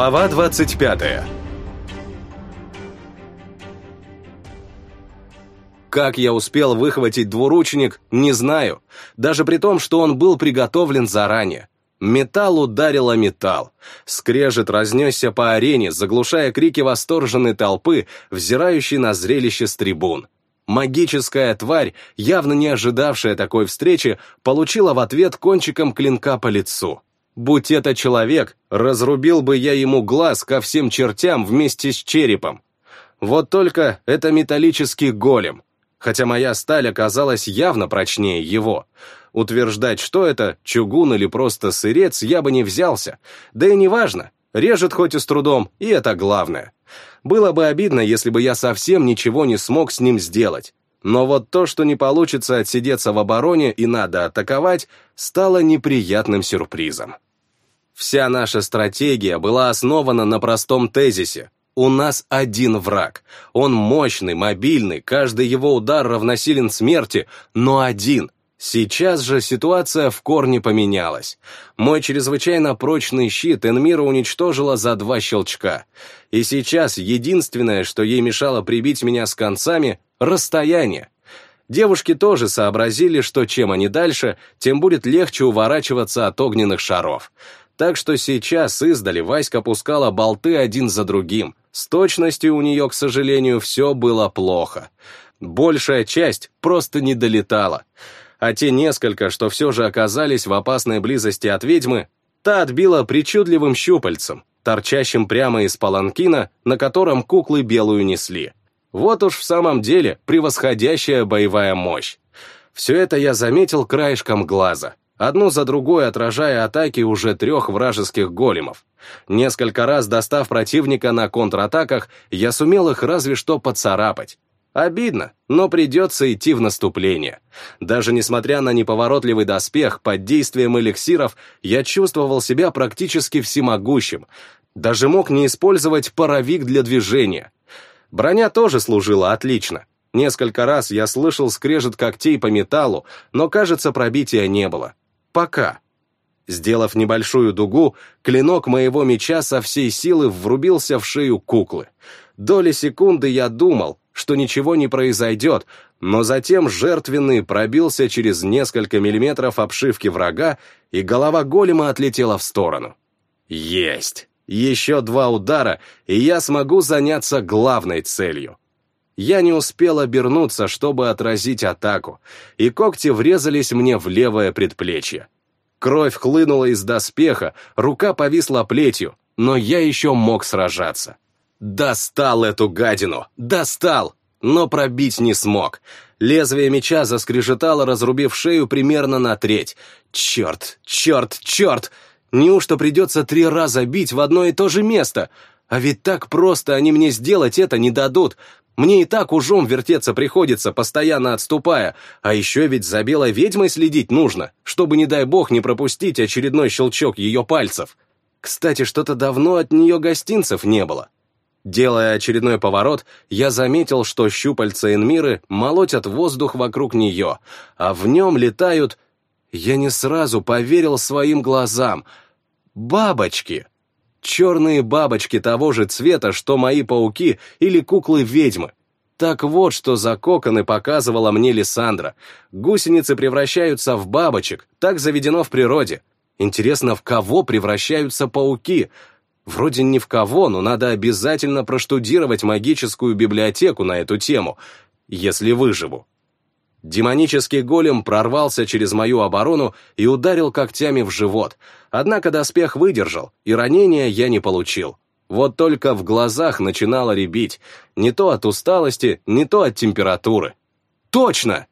Глава 25 Как я успел выхватить двуручник, не знаю, даже при том, что он был приготовлен заранее. Металл ударил о металл. Скрежет разнесся по арене, заглушая крики восторженной толпы, взирающей на зрелище с трибун. Магическая тварь, явно не ожидавшая такой встречи, получила в ответ кончиком клинка по лицу. Будь это человек, разрубил бы я ему глаз ко всем чертям вместе с черепом. Вот только это металлический голем, хотя моя сталь оказалась явно прочнее его. Утверждать, что это, чугун или просто сырец, я бы не взялся. Да и неважно, режет хоть и с трудом, и это главное. Было бы обидно, если бы я совсем ничего не смог с ним сделать. Но вот то, что не получится отсидеться в обороне и надо атаковать, стало неприятным сюрпризом. Вся наша стратегия была основана на простом тезисе. У нас один враг. Он мощный, мобильный, каждый его удар равносилен смерти, но один. Сейчас же ситуация в корне поменялась. Мой чрезвычайно прочный щит Энмира уничтожила за два щелчка. И сейчас единственное, что ей мешало прибить меня с концами — расстояние. Девушки тоже сообразили, что чем они дальше, тем будет легче уворачиваться от огненных шаров. Так что сейчас издали Васька пускала болты один за другим. С точностью у нее, к сожалению, все было плохо. Большая часть просто не долетала. А те несколько, что все же оказались в опасной близости от ведьмы, та отбила причудливым щупальцем, торчащим прямо из паланкина, на котором куклы белую несли. Вот уж в самом деле превосходящая боевая мощь. Все это я заметил краешком глаза одну за другой отражая атаки уже трех вражеских големов. Несколько раз достав противника на контратаках, я сумел их разве что поцарапать. Обидно, но придется идти в наступление. Даже несмотря на неповоротливый доспех, под действием эликсиров я чувствовал себя практически всемогущим. Даже мог не использовать паровик для движения. Броня тоже служила отлично. Несколько раз я слышал скрежет когтей по металлу, но, кажется, пробития не было. Пока. Сделав небольшую дугу, клинок моего меча со всей силы врубился в шею куклы. Доли секунды я думал, что ничего не произойдет, но затем жертвенный пробился через несколько миллиметров обшивки врага, и голова голема отлетела в сторону. Есть! Еще два удара, и я смогу заняться главной целью. Я не успел обернуться, чтобы отразить атаку, и когти врезались мне в левое предплечье. Кровь хлынула из доспеха, рука повисла плетью, но я еще мог сражаться. Достал эту гадину! Достал! Но пробить не смог. Лезвие меча заскрежетало, разрубив шею примерно на треть. Черт, черт, черт! Неужто придется три раза бить в одно и то же место? А ведь так просто они мне сделать это не дадут. Мне и так ужом вертеться приходится, постоянно отступая, а еще ведь за белой ведьмой следить нужно, чтобы, не дай бог, не пропустить очередной щелчок ее пальцев. Кстати, что-то давно от нее гостинцев не было. Делая очередной поворот, я заметил, что щупальца Энмиры молотят воздух вокруг нее, а в нем летают... Я не сразу поверил своим глазам. Бабочки! Черные бабочки того же цвета, что мои пауки или куклы-ведьмы. Так вот, что за коконы показывала мне Лиссандра. Гусеницы превращаются в бабочек, так заведено в природе. Интересно, в кого превращаются пауки? Вроде ни в кого, но надо обязательно проштудировать магическую библиотеку на эту тему, если выживу. Демонический голем прорвался через мою оборону и ударил когтями в живот, однако доспех выдержал, и ранения я не получил. Вот только в глазах начинало рябить, не то от усталости, не то от температуры. Точно!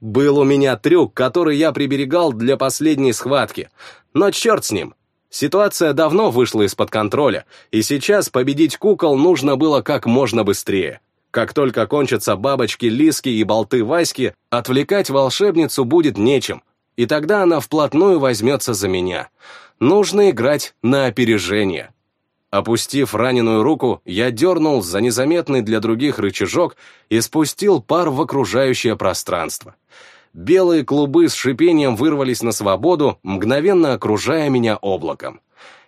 Был у меня трюк, который я приберегал для последней схватки, но черт с ним. Ситуация давно вышла из-под контроля, и сейчас победить кукол нужно было как можно быстрее. Как только кончатся бабочки, лиски и болты Васьки, отвлекать волшебницу будет нечем, и тогда она вплотную возьмется за меня. Нужно играть на опережение. Опустив раненую руку, я дернул за незаметный для других рычажок и спустил пар в окружающее пространство. Белые клубы с шипением вырвались на свободу, мгновенно окружая меня облаком.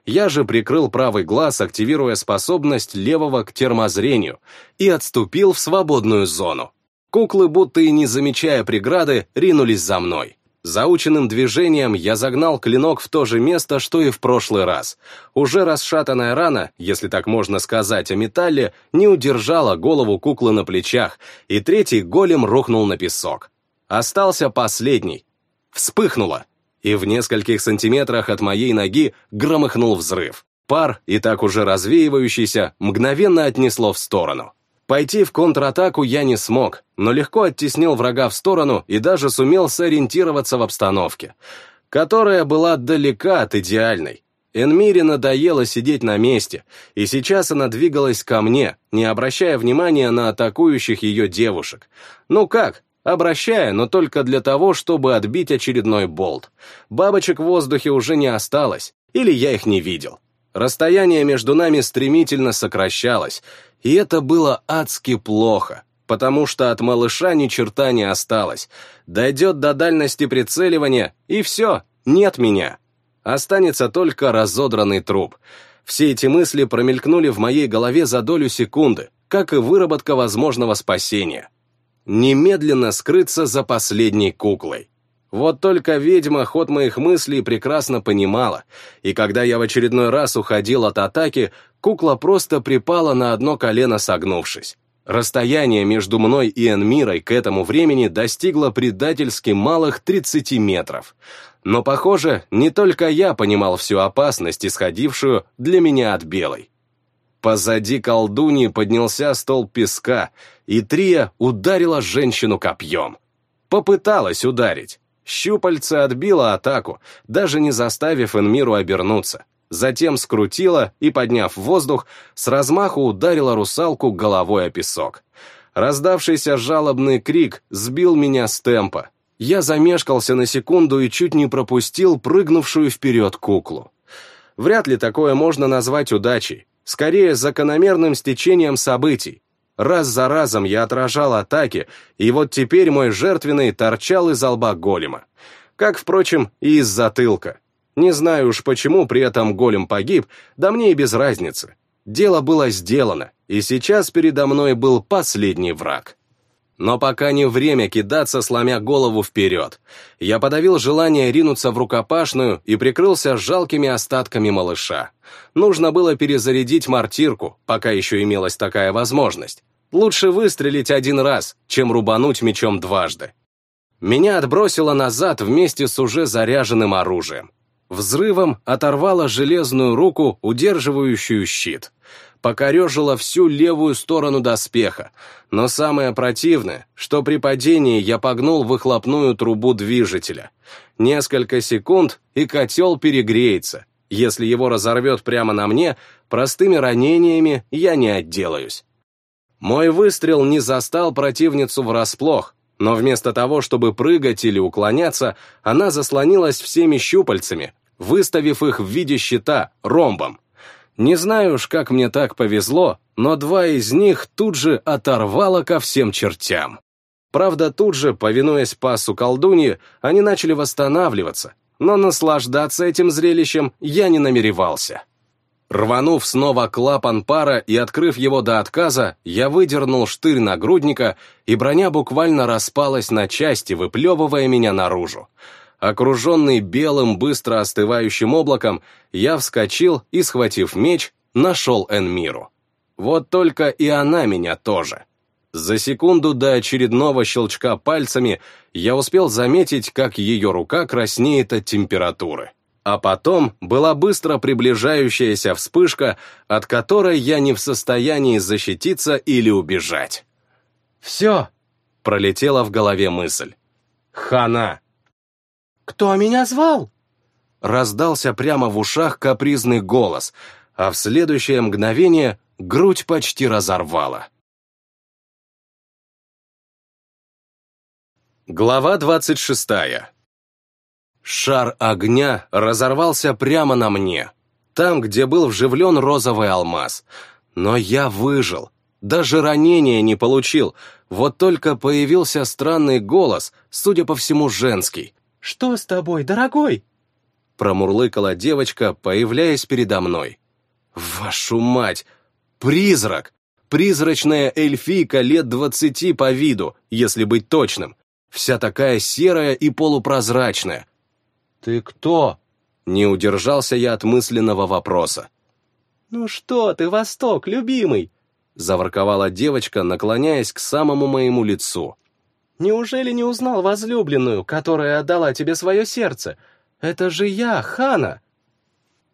Я же прикрыл правый глаз, активируя способность левого к термозрению, и отступил в свободную зону. Куклы, будто и не замечая преграды, ринулись за мной. Заученным движением я загнал клинок в то же место, что и в прошлый раз. Уже расшатанная рана, если так можно сказать о металле, не удержала голову куклы на плечах, и третий голем рухнул на песок. Остался последний. Вспыхнуло, и в нескольких сантиметрах от моей ноги громыхнул взрыв. Пар, и так уже развеивающийся, мгновенно отнесло в сторону. Пойти в контратаку я не смог, но легко оттеснил врага в сторону и даже сумел сориентироваться в обстановке, которая была далека от идеальной. Энмире надоело сидеть на месте, и сейчас она двигалась ко мне, не обращая внимания на атакующих ее девушек. Ну как, обращая, но только для того, чтобы отбить очередной болт. Бабочек в воздухе уже не осталось, или я их не видел. Расстояние между нами стремительно сокращалось, и это было адски плохо, потому что от малыша ни черта не осталось. Дойдет до дальности прицеливания, и все, нет меня. Останется только разодранный труп. Все эти мысли промелькнули в моей голове за долю секунды, как и выработка возможного спасения. Немедленно скрыться за последней куклой. Вот только ведьма ход моих мыслей прекрасно понимала, и когда я в очередной раз уходил от атаки, кукла просто припала на одно колено согнувшись. Расстояние между мной и Энмирой к этому времени достигло предательски малых 30 метров. Но, похоже, не только я понимал всю опасность, исходившую для меня от белой. Позади колдуньи поднялся стол песка, и Трия ударила женщину копьем. Попыталась ударить, Щупальце отбило атаку, даже не заставив Энмиру обернуться. Затем скрутила и, подняв воздух, с размаху ударила русалку головой о песок. Раздавшийся жалобный крик сбил меня с темпа. Я замешкался на секунду и чуть не пропустил прыгнувшую вперед куклу. Вряд ли такое можно назвать удачей. Скорее, закономерным стечением событий. Раз за разом я отражал атаки, и вот теперь мой жертвенный торчал из лба голема. Как, впрочем, и из затылка. Не знаю уж почему при этом голем погиб, да мне и без разницы. Дело было сделано, и сейчас передо мной был последний враг. Но пока не время кидаться, сломя голову вперед. Я подавил желание ринуться в рукопашную и прикрылся жалкими остатками малыша. Нужно было перезарядить мортирку, пока еще имелась такая возможность. Лучше выстрелить один раз, чем рубануть мечом дважды. Меня отбросило назад вместе с уже заряженным оружием. Взрывом оторвало железную руку, удерживающую щит покорежило всю левую сторону доспеха, но самое противное, что при падении я погнул выхлопную трубу движителя. Несколько секунд, и котел перегреется. Если его разорвет прямо на мне, простыми ранениями я не отделаюсь. Мой выстрел не застал противницу врасплох, но вместо того, чтобы прыгать или уклоняться, она заслонилась всеми щупальцами, выставив их в виде щита, ромбом. Не знаю уж, как мне так повезло, но два из них тут же оторвало ко всем чертям. Правда, тут же, повинуясь пасу колдуньи, они начали восстанавливаться, но наслаждаться этим зрелищем я не намеревался. Рванув снова клапан пара и открыв его до отказа, я выдернул штырь нагрудника, и броня буквально распалась на части, выплевывая меня наружу. Окруженный белым, быстро остывающим облаком, я вскочил и, схватив меч, нашел Энмиру. Вот только и она меня тоже. За секунду до очередного щелчка пальцами я успел заметить, как ее рука краснеет от температуры. А потом была быстро приближающаяся вспышка, от которой я не в состоянии защититься или убежать. «Все!» — пролетела в голове мысль. «Хана!» «Кто меня звал?» Раздался прямо в ушах капризный голос, а в следующее мгновение грудь почти разорвала. Глава двадцать шестая. Шар огня разорвался прямо на мне, там, где был вживлен розовый алмаз. Но я выжил, даже ранения не получил, вот только появился странный голос, судя по всему, женский. «Что с тобой, дорогой?» промурлыкала девочка, появляясь передо мной. «Вашу мать! Призрак! Призрачная эльфийка лет двадцати по виду, если быть точным. Вся такая серая и полупрозрачная. «Ты кто?» Не удержался я от мысленного вопроса. «Ну что ты, Восток, любимый?» Заворковала девочка, наклоняясь к самому моему лицу. «Неужели не узнал возлюбленную, которая отдала тебе свое сердце? Это же я, Хана!»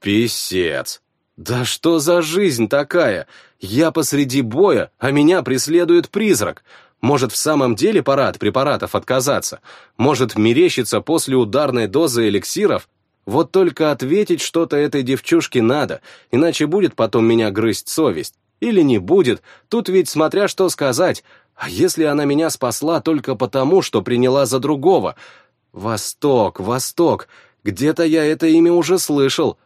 «Писец! Да что за жизнь такая? Я посреди боя, а меня преследует призрак. Может, в самом деле пора от препаратов отказаться? Может, мерещится после ударной дозы эликсиров? Вот только ответить что-то этой девчушке надо, иначе будет потом меня грызть совесть. Или не будет, тут ведь смотря что сказать. А если она меня спасла только потому, что приняла за другого? Восток, Восток, где-то я это имя уже слышал.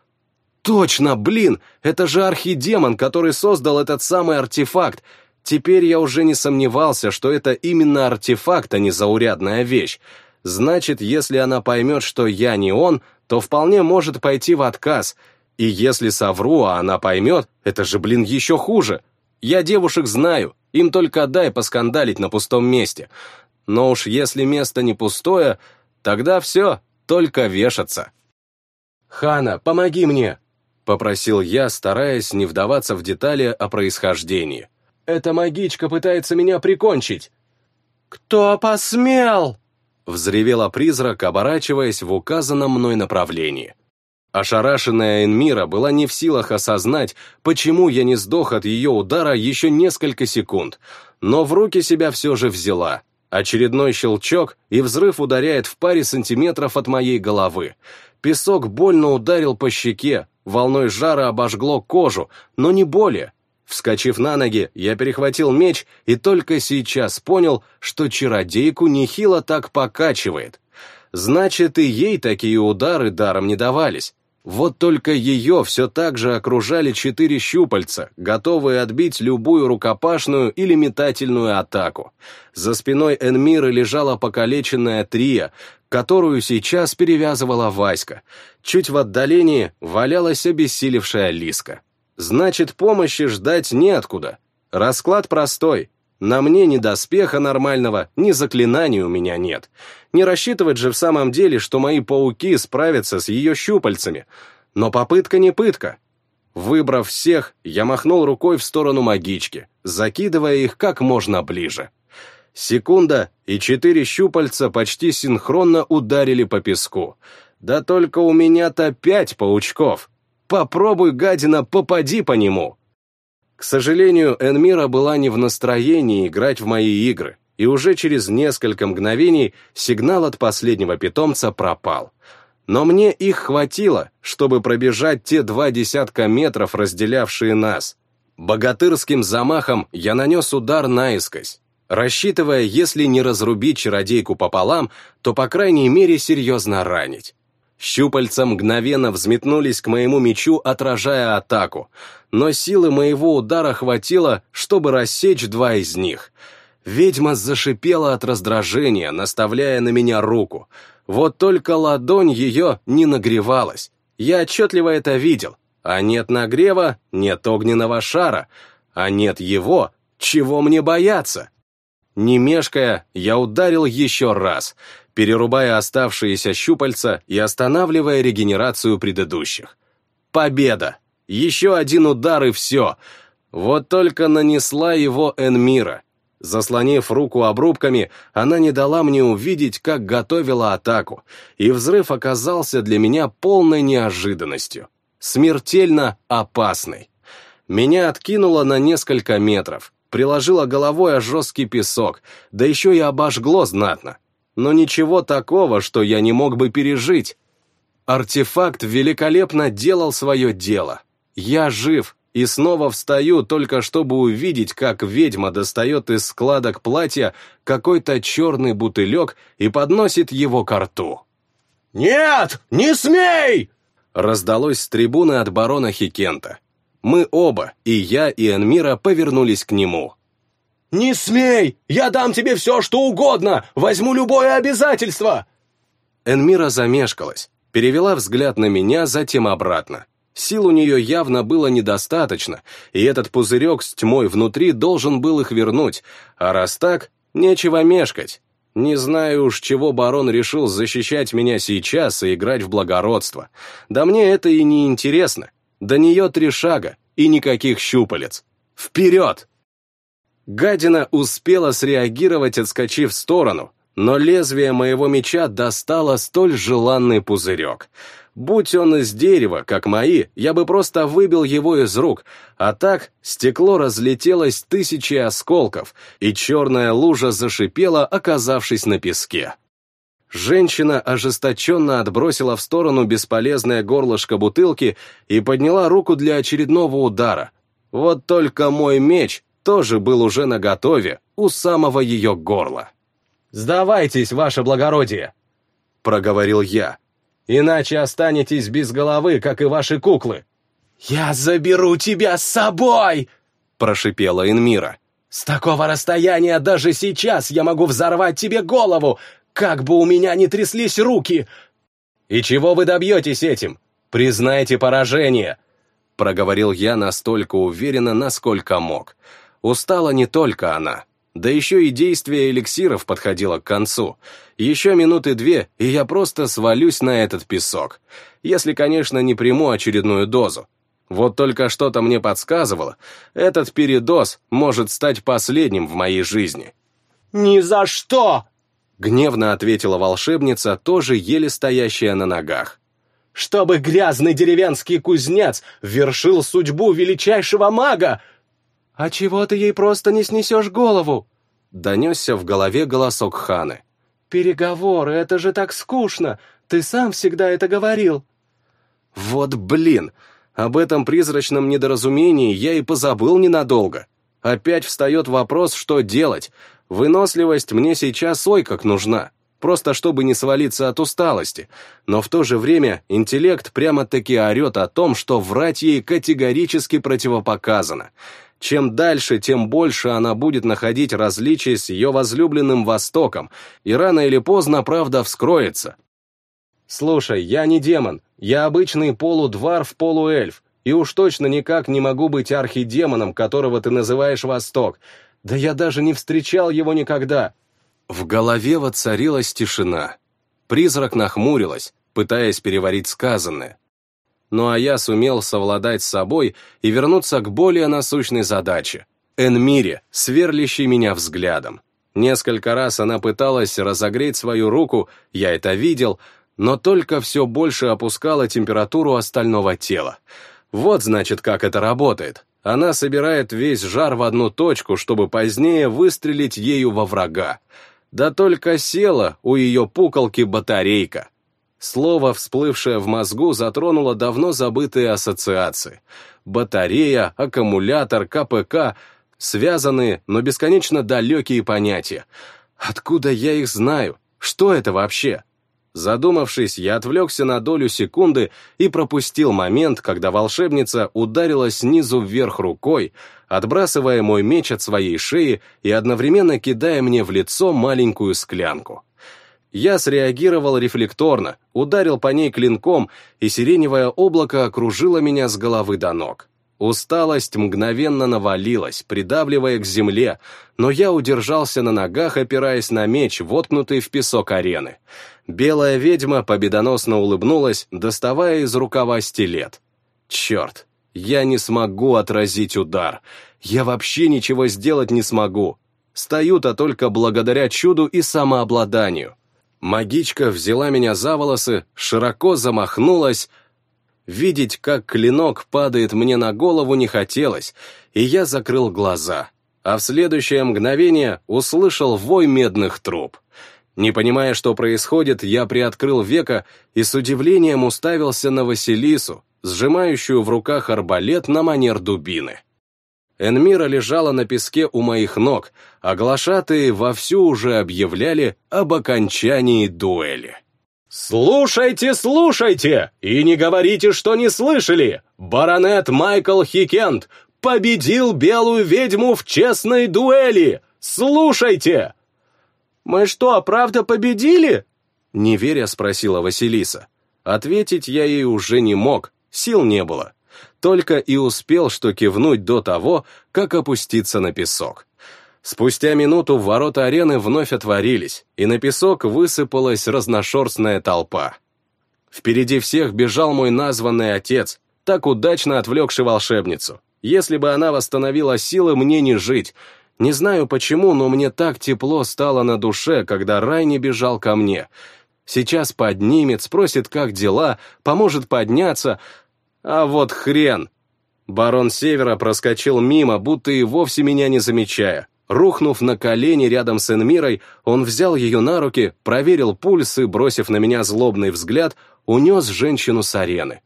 Точно, блин, это же архидемон, который создал этот самый артефакт. Теперь я уже не сомневался, что это именно артефакт, а не заурядная вещь. Значит, если она поймет, что я не он, то вполне может пойти в отказ. И если совру, а она поймет, это же, блин, еще хуже. Я девушек знаю, им только дай поскандалить на пустом месте. Но уж если место не пустое, тогда все, только вешаться. «Хана, помоги мне!» — попросил я, стараясь не вдаваться в детали о происхождении. Эта магичка пытается меня прикончить!» «Кто посмел?» — взревела призрак, оборачиваясь в указанном мной направлении. Ошарашенная Энмира была не в силах осознать, почему я не сдох от ее удара еще несколько секунд, но в руки себя все же взяла. Очередной щелчок, и взрыв ударяет в паре сантиметров от моей головы. Песок больно ударил по щеке, волной жара обожгло кожу, но не более. Вскочив на ноги, я перехватил меч и только сейчас понял, что чародейку нехило так покачивает. Значит, и ей такие удары даром не давались. Вот только ее все так же окружали четыре щупальца, готовые отбить любую рукопашную или метательную атаку. За спиной Энмиры лежала покалеченная Трия, которую сейчас перевязывала Васька. Чуть в отдалении валялась обессилевшая Лиска. Значит, помощи ждать неоткуда. Расклад простой. На мне ни доспеха нормального, ни заклинаний у меня нет. Не рассчитывать же в самом деле, что мои пауки справятся с ее щупальцами. Но попытка не пытка. Выбрав всех, я махнул рукой в сторону магички, закидывая их как можно ближе. Секунда, и четыре щупальца почти синхронно ударили по песку. Да только у меня-то пять паучков. Попробуй, гадина, попади по нему. К сожалению, Энмира была не в настроении играть в мои игры, и уже через несколько мгновений сигнал от последнего питомца пропал. Но мне их хватило, чтобы пробежать те два десятка метров, разделявшие нас. Богатырским замахом я нанес удар наискось, рассчитывая, если не разрубить чародейку пополам, то, по крайней мере, серьезно ранить. Щупальца мгновенно взметнулись к моему мечу, отражая атаку, но силы моего удара хватило, чтобы рассечь два из них. Ведьма зашипела от раздражения, наставляя на меня руку. Вот только ладонь ее не нагревалась. Я отчетливо это видел. А нет нагрева, нет огненного шара. А нет его, чего мне бояться? Не мешкая, я ударил еще раз — перерубая оставшиеся щупальца и останавливая регенерацию предыдущих. Победа! Еще один удар и все. Вот только нанесла его Энмира. Заслонив руку обрубками, она не дала мне увидеть, как готовила атаку, и взрыв оказался для меня полной неожиданностью. Смертельно опасный. Меня откинуло на несколько метров, приложило головой о жесткий песок, да еще и обожгло знатно но ничего такого, что я не мог бы пережить. Артефакт великолепно делал свое дело. Я жив и снова встаю, только чтобы увидеть, как ведьма достает из складок платья какой-то черный бутылек и подносит его к рту. «Нет, не смей!» раздалось с трибуны от барона Хикента. Мы оба, и я, и Энмира, повернулись к нему. «Не смей! Я дам тебе все, что угодно! Возьму любое обязательство!» Энмира замешкалась. перевела взгляд на меня, затем обратно. Сил у нее явно было недостаточно, и этот пузырек с тьмой внутри должен был их вернуть, а раз так, нечего мешкать. Не знаю уж, чего барон решил защищать меня сейчас и играть в благородство. Да мне это и не интересно. До нее три шага и никаких щупалец. Вперед! Гадина успела среагировать, отскочив в сторону, но лезвие моего меча достало столь желанный пузырек. Будь он из дерева, как мои, я бы просто выбил его из рук, а так стекло разлетелось тысячи осколков, и черная лужа зашипела, оказавшись на песке. Женщина ожесточенно отбросила в сторону бесполезное горлышко бутылки и подняла руку для очередного удара. Вот только мой меч тоже был уже наготове у самого ее горла. «Сдавайтесь, ваше благородие!» — проговорил я. «Иначе останетесь без головы, как и ваши куклы». «Я заберу тебя с собой!» — прошипела Энмира. «С такого расстояния даже сейчас я могу взорвать тебе голову, как бы у меня ни тряслись руки!» «И чего вы добьетесь этим? Признайте поражение!» — проговорил я настолько уверенно, насколько мог. Устала не только она. Да еще и действие эликсиров подходило к концу. Еще минуты две, и я просто свалюсь на этот песок. Если, конечно, не приму очередную дозу. Вот только что-то мне подсказывало, этот передоз может стать последним в моей жизни. «Ни за что!» Гневно ответила волшебница, тоже еле стоящая на ногах. «Чтобы грязный деревенский кузнец вершил судьбу величайшего мага, «А чего ты ей просто не снесешь голову?» Донесся в голове голосок Ханы. «Переговоры, это же так скучно! Ты сам всегда это говорил!» «Вот блин! Об этом призрачном недоразумении я и позабыл ненадолго. Опять встает вопрос, что делать. Выносливость мне сейчас ой как нужна, просто чтобы не свалиться от усталости. Но в то же время интеллект прямо-таки орет о том, что врать ей категорически противопоказано. Чем дальше, тем больше она будет находить различий с ее возлюбленным Востоком, и рано или поздно правда вскроется. «Слушай, я не демон, я обычный полудварф-полуэльф, и уж точно никак не могу быть архидемоном, которого ты называешь Восток. Да я даже не встречал его никогда». В голове воцарилась тишина. Призрак нахмурилась, пытаясь переварить сказанное ну а я сумел совладать с собой и вернуться к более насущной задаче — Энмире, сверлящей меня взглядом. Несколько раз она пыталась разогреть свою руку, я это видел, но только все больше опускала температуру остального тела. Вот, значит, как это работает. Она собирает весь жар в одну точку, чтобы позднее выстрелить ею во врага. Да только села у ее пуколки батарейка. Слово, всплывшее в мозгу, затронуло давно забытые ассоциации. Батарея, аккумулятор, КПК — связанные, но бесконечно далекие понятия. Откуда я их знаю? Что это вообще? Задумавшись, я отвлекся на долю секунды и пропустил момент, когда волшебница ударила снизу вверх рукой, отбрасывая мой меч от своей шеи и одновременно кидая мне в лицо маленькую склянку. Я среагировал рефлекторно, ударил по ней клинком, и сиреневое облако окружило меня с головы до ног. Усталость мгновенно навалилась, придавливая к земле, но я удержался на ногах, опираясь на меч, воткнутый в песок арены. Белая ведьма победоносно улыбнулась, доставая из рукава стилет. Черт, я не смогу отразить удар. Я вообще ничего сделать не смогу. Стою-то только благодаря чуду и самообладанию. Магичка взяла меня за волосы, широко замахнулась. Видеть, как клинок падает мне на голову, не хотелось, и я закрыл глаза. А в следующее мгновение услышал вой медных труб. Не понимая, что происходит, я приоткрыл века и с удивлением уставился на Василису, сжимающую в руках арбалет на манер дубины. Энмира лежала на песке у моих ног, а глашатые вовсю уже объявляли об окончании дуэли. «Слушайте, слушайте! И не говорите, что не слышали! Баронет Майкл Хикент победил белую ведьму в честной дуэли! Слушайте!» «Мы что, правда победили?» Неверя спросила Василиса. Ответить я ей уже не мог, сил не было. Только и успел, что кивнуть до того, как опуститься на песок. Спустя минуту ворота арены вновь отворились, и на песок высыпалась разношерстная толпа. Впереди всех бежал мой названный отец, так удачно отвлекший волшебницу. Если бы она восстановила силы, мне не жить. Не знаю почему, но мне так тепло стало на душе, когда Райни бежал ко мне. Сейчас поднимет, спросит, как дела, поможет подняться. А вот хрен! Барон Севера проскочил мимо, будто и вовсе меня не замечая. Рухнув на колени рядом с Энмирой, он взял ее на руки, проверил пульс и, бросив на меня злобный взгляд, унес женщину с арены.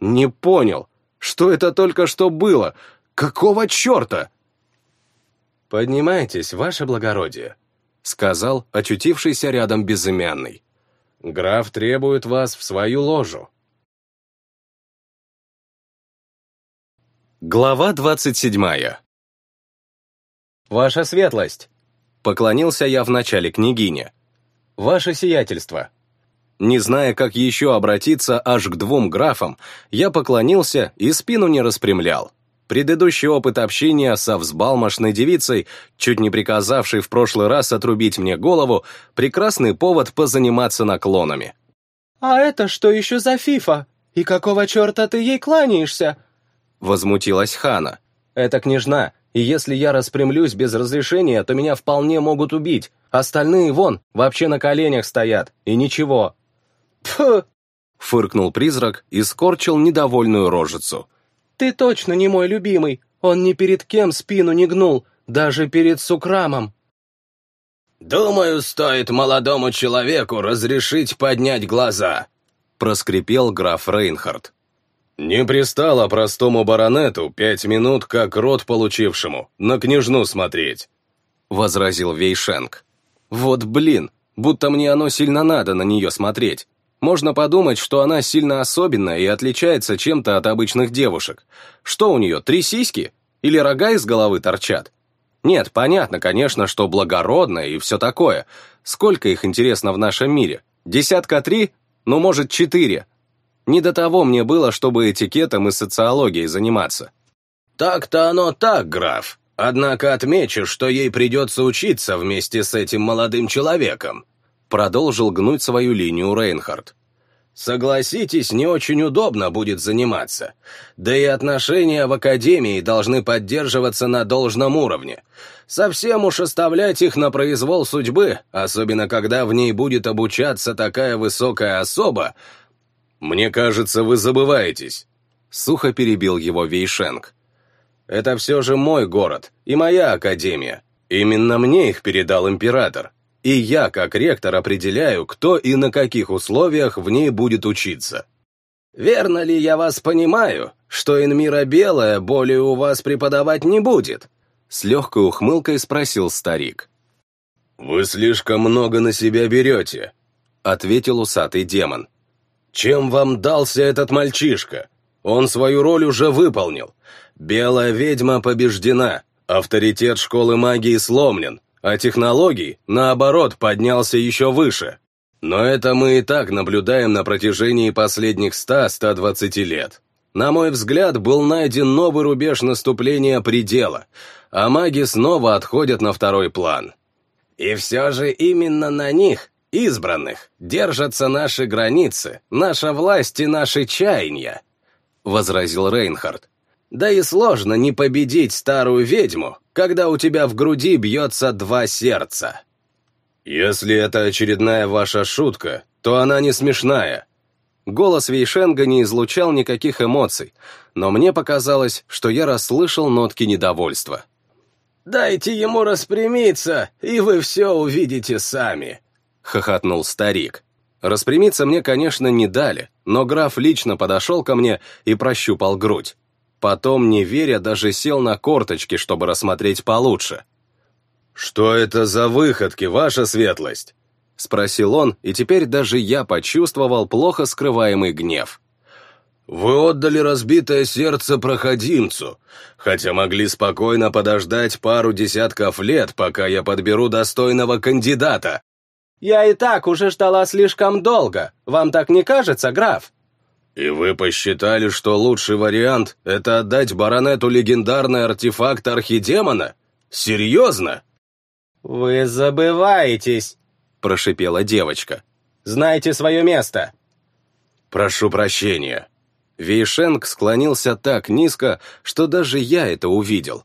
Не понял, что это только что было? Какого черта? «Поднимайтесь, ваше благородие», — сказал очутившийся рядом безымянный. «Граф требует вас в свою ложу». Глава двадцать седьмая. «Ваша светлость!» — поклонился я вначале княгине. «Ваше сиятельство!» Не зная, как еще обратиться аж к двум графам, я поклонился и спину не распрямлял. Предыдущий опыт общения со взбалмошной девицей, чуть не приказавшей в прошлый раз отрубить мне голову, прекрасный повод позаниматься наклонами. «А это что еще за фифа? И какого черта ты ей кланяешься?» Возмутилась Хана. «Это княжна, и если я распрямлюсь без разрешения, то меня вполне могут убить. Остальные, вон, вообще на коленях стоят, и ничего». «Пф!» — фыркнул призрак и скорчил недовольную рожицу. «Ты точно не мой любимый. Он ни перед кем спину не гнул, даже перед Сукрамом». «Думаю, стоит молодому человеку разрешить поднять глаза», — проскрипел граф Рейнхард. «Не пристало простому баронету пять минут, как род получившему, на княжну смотреть», — возразил Вейшенк. «Вот блин, будто мне оно сильно надо на нее смотреть. Можно подумать, что она сильно особенная и отличается чем-то от обычных девушек. Что у нее, три сиськи? Или рога из головы торчат? Нет, понятно, конечно, что благородная и все такое. Сколько их, интересно, в нашем мире? Десятка три? Ну, может, четыре. Не до того мне было, чтобы этикетом и социологией заниматься. «Так-то оно так, граф. Однако отмечу, что ей придется учиться вместе с этим молодым человеком», продолжил гнуть свою линию Рейнхард. Согласитесь, не очень удобно будет заниматься. Да и отношения в академии должны поддерживаться на должном уровне. Совсем уж оставлять их на произвол судьбы, особенно когда в ней будет обучаться такая высокая особа, «Мне кажется, вы забываетесь», — сухо перебил его Вейшенг. «Это все же мой город и моя академия. Именно мне их передал император. И я, как ректор, определяю, кто и на каких условиях в ней будет учиться». «Верно ли я вас понимаю, что Инмира Белая более у вас преподавать не будет?» С легкой ухмылкой спросил старик. «Вы слишком много на себя берете», — ответил усатый демон. Чем вам дался этот мальчишка? Он свою роль уже выполнил. Белая ведьма побеждена, авторитет школы магии сломлен, а технологий, наоборот, поднялся еще выше. Но это мы и так наблюдаем на протяжении последних 100-120 лет. На мой взгляд, был найден новый рубеж наступления предела, а маги снова отходят на второй план. И все же именно на них избранных держатся наши границы, наша власть и наши чаяния», — возразил Рейнхард. «Да и сложно не победить старую ведьму, когда у тебя в груди бьется два сердца». «Если это очередная ваша шутка, то она не смешная». Голос Вейшенга не излучал никаких эмоций, но мне показалось, что я расслышал нотки недовольства. «Дайте ему распрямиться, и вы все увидите сами», — хохотнул старик. Распрямиться мне, конечно, не дали, но граф лично подошел ко мне и прощупал грудь. Потом, не веря, даже сел на корточки, чтобы рассмотреть получше. «Что это за выходки, ваша светлость?» — спросил он, и теперь даже я почувствовал плохо скрываемый гнев. «Вы отдали разбитое сердце проходимцу, хотя могли спокойно подождать пару десятков лет, пока я подберу достойного кандидата. Я и так уже ждала слишком долго. Вам так не кажется, граф?» «И вы посчитали, что лучший вариант — это отдать баронету легендарный артефакт архидемона? Серьезно?» «Вы забываетесь», — прошипела девочка. «Знайте свое место». «Прошу прощения». Вейшенг склонился так низко, что даже я это увидел.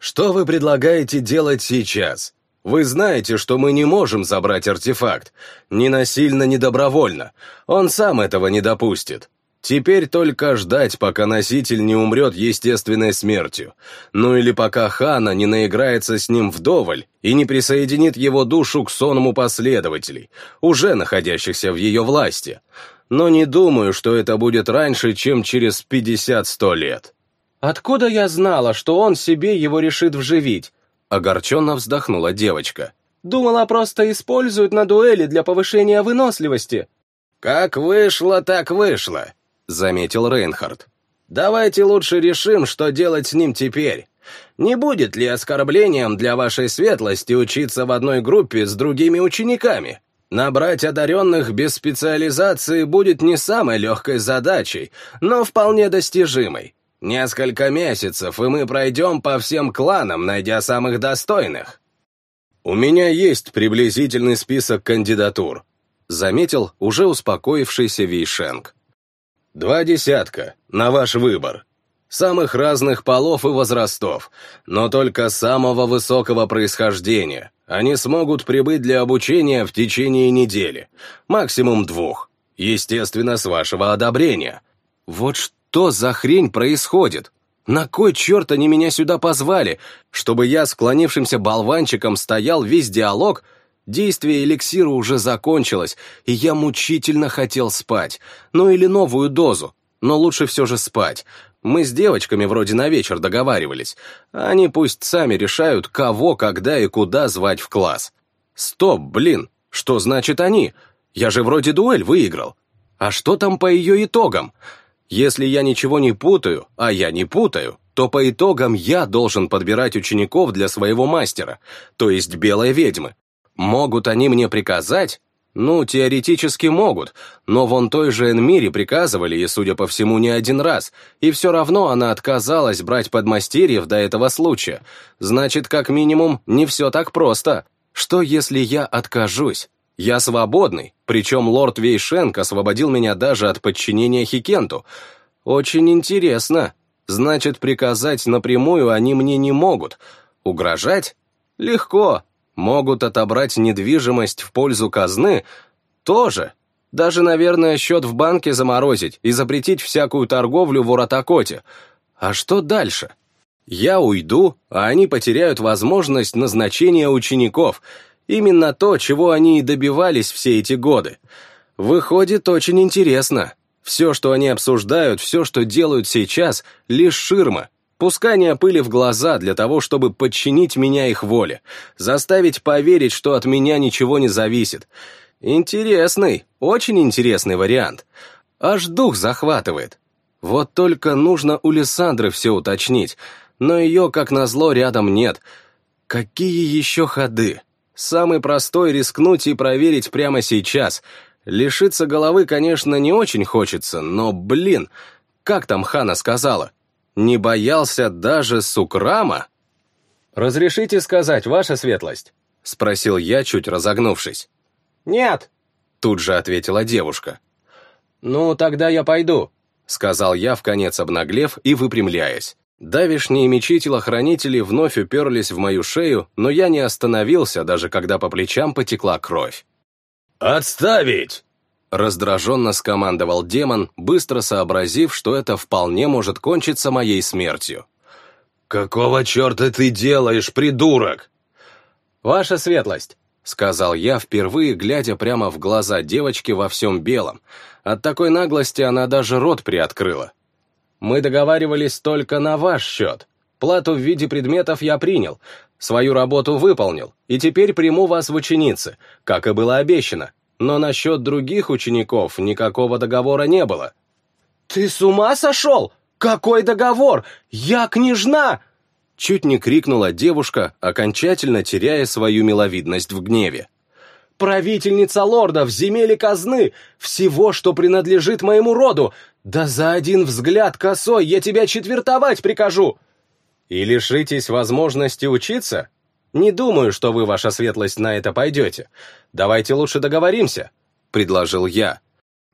«Что вы предлагаете делать сейчас? Вы знаете, что мы не можем забрать артефакт. Ни насильно, ни добровольно. Он сам этого не допустит. Теперь только ждать, пока носитель не умрет естественной смертью. Ну или пока Хана не наиграется с ним вдоволь и не присоединит его душу к сонму последователей, уже находящихся в ее власти. Но не думаю, что это будет раньше, чем через 50-100 лет. «Откуда я знала, что он себе его решит вживить? Огорченно вздохнула девочка. «Думала, просто используют на дуэли для повышения выносливости». «Как вышло, так вышло», — заметил Рейнхард. «Давайте лучше решим, что делать с ним теперь. Не будет ли оскорблением для вашей светлости учиться в одной группе с другими учениками? Набрать одаренных без специализации будет не самой легкой задачей, но вполне достижимой. Несколько месяцев, и мы пройдем по всем кланам, найдя самых достойных. У меня есть приблизительный список кандидатур, заметил уже успокоившийся Вейшенг. Два десятка, на ваш выбор. Самых разных полов и возрастов, но только самого высокого происхождения. Они смогут прибыть для обучения в течение недели, максимум двух. Естественно, с вашего одобрения. Вот что что за хрень происходит? На кой черт они меня сюда позвали? Чтобы я склонившимся болванчиком стоял весь диалог? Действие эликсира уже закончилось, и я мучительно хотел спать. Ну или новую дозу. Но лучше все же спать. Мы с девочками вроде на вечер договаривались. Они пусть сами решают, кого, когда и куда звать в класс. Стоп, блин, что значит они? Я же вроде дуэль выиграл. А что там по ее итогам? Если я ничего не путаю, а я не путаю, то по итогам я должен подбирать учеников для своего мастера, то есть белой ведьмы. Могут они мне приказать? Ну, теоретически могут, но вон той же Энмире приказывали, и, судя по всему, не один раз, и все равно она отказалась брать подмастерьев до этого случая. Значит, как минимум, не все так просто. Что, если я откажусь? Я свободный, причем лорд Вейшенк освободил меня даже от подчинения Хикенту. Очень интересно. Значит, приказать напрямую они мне не могут. Угрожать? Легко. Могут отобрать недвижимость в пользу казны? Тоже. Даже, наверное, счет в банке заморозить и запретить всякую торговлю в Уратакоте. А что дальше? Я уйду, а они потеряют возможность назначения учеников — Именно то, чего они и добивались все эти годы. Выходит, очень интересно. Все, что они обсуждают, все, что делают сейчас, лишь ширма. Пускание пыли в глаза для того, чтобы подчинить меня их воле. Заставить поверить, что от меня ничего не зависит. Интересный, очень интересный вариант. Аж дух захватывает. Вот только нужно у Лиссандры все уточнить, но ее, как назло, рядом нет. Какие еще ходы? Самый простой — рискнуть и проверить прямо сейчас. Лишиться головы, конечно, не очень хочется, но, блин, как там Хана сказала? Не боялся даже Сукрама? «Разрешите сказать, ваша светлость?» — спросил я, чуть разогнувшись. «Нет», — тут же ответила девушка. «Ну, тогда я пойду», — сказал я, в конец обнаглев и выпрямляясь. Давишние мечи-телохранители вновь уперлись в мою шею, но я не остановился, даже когда по плечам потекла кровь. «Отставить!» Раздраженно скомандовал демон, быстро сообразив, что это вполне может кончиться моей смертью. «Какого черта ты делаешь, придурок?» «Ваша светлость», — сказал я, впервые глядя прямо в глаза девочки во всем белом. От такой наглости она даже рот приоткрыла. Мы договаривались только на ваш счет. Плату в виде предметов я принял, свою работу выполнил, и теперь приму вас в ученицы, как и было обещано. Но насчет других учеников никакого договора не было». «Ты с ума сошел? Какой договор? Я княжна!» Чуть не крикнула девушка, окончательно теряя свою миловидность в гневе. Правительница лордов, земель казны, всего, что принадлежит моему роду. Да за один взгляд косой я тебя четвертовать прикажу!» «И лишитесь возможности учиться? Не думаю, что вы, ваша светлость, на это пойдете. Давайте лучше договоримся», — предложил я.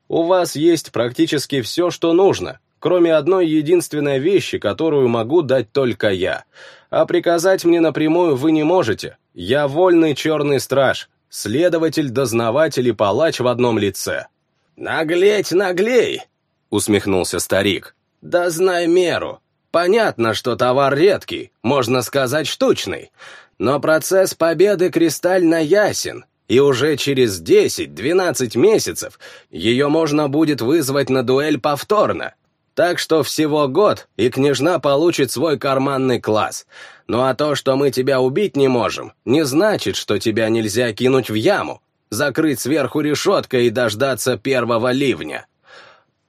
«У вас есть практически все, что нужно, кроме одной единственной вещи, которую могу дать только я. А приказать мне напрямую вы не можете. Я вольный черный страж, следователь, дознаватель и палач в одном лице». «Наглеть, наглей!» — усмехнулся старик. «Да знай меру. Понятно, что товар редкий, можно сказать штучный, но процесс победы кристально ясен, и уже через 10-12 месяцев ее можно будет вызвать на дуэль повторно. Так что всего год, и княжна получит свой карманный класс. Ну а то, что мы тебя убить не можем, не значит, что тебя нельзя кинуть в яму, закрыть сверху решеткой и дождаться первого ливня.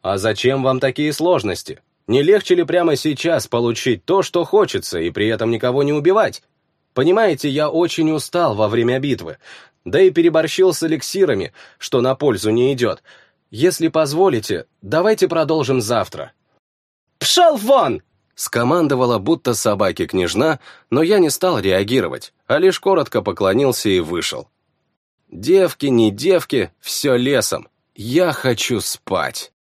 А зачем вам такие сложности? Не легче ли прямо сейчас получить то, что хочется, и при этом никого не убивать? Понимаете, я очень устал во время битвы, да и переборщил с эликсирами, что на пользу не идет, если позволите, давайте продолжим завтра». «Пшел вон!» Скомандовала будто собаки-княжна, но я не стал реагировать, а лишь коротко поклонился и вышел. Девки, не девки, все лесом. Я хочу спать.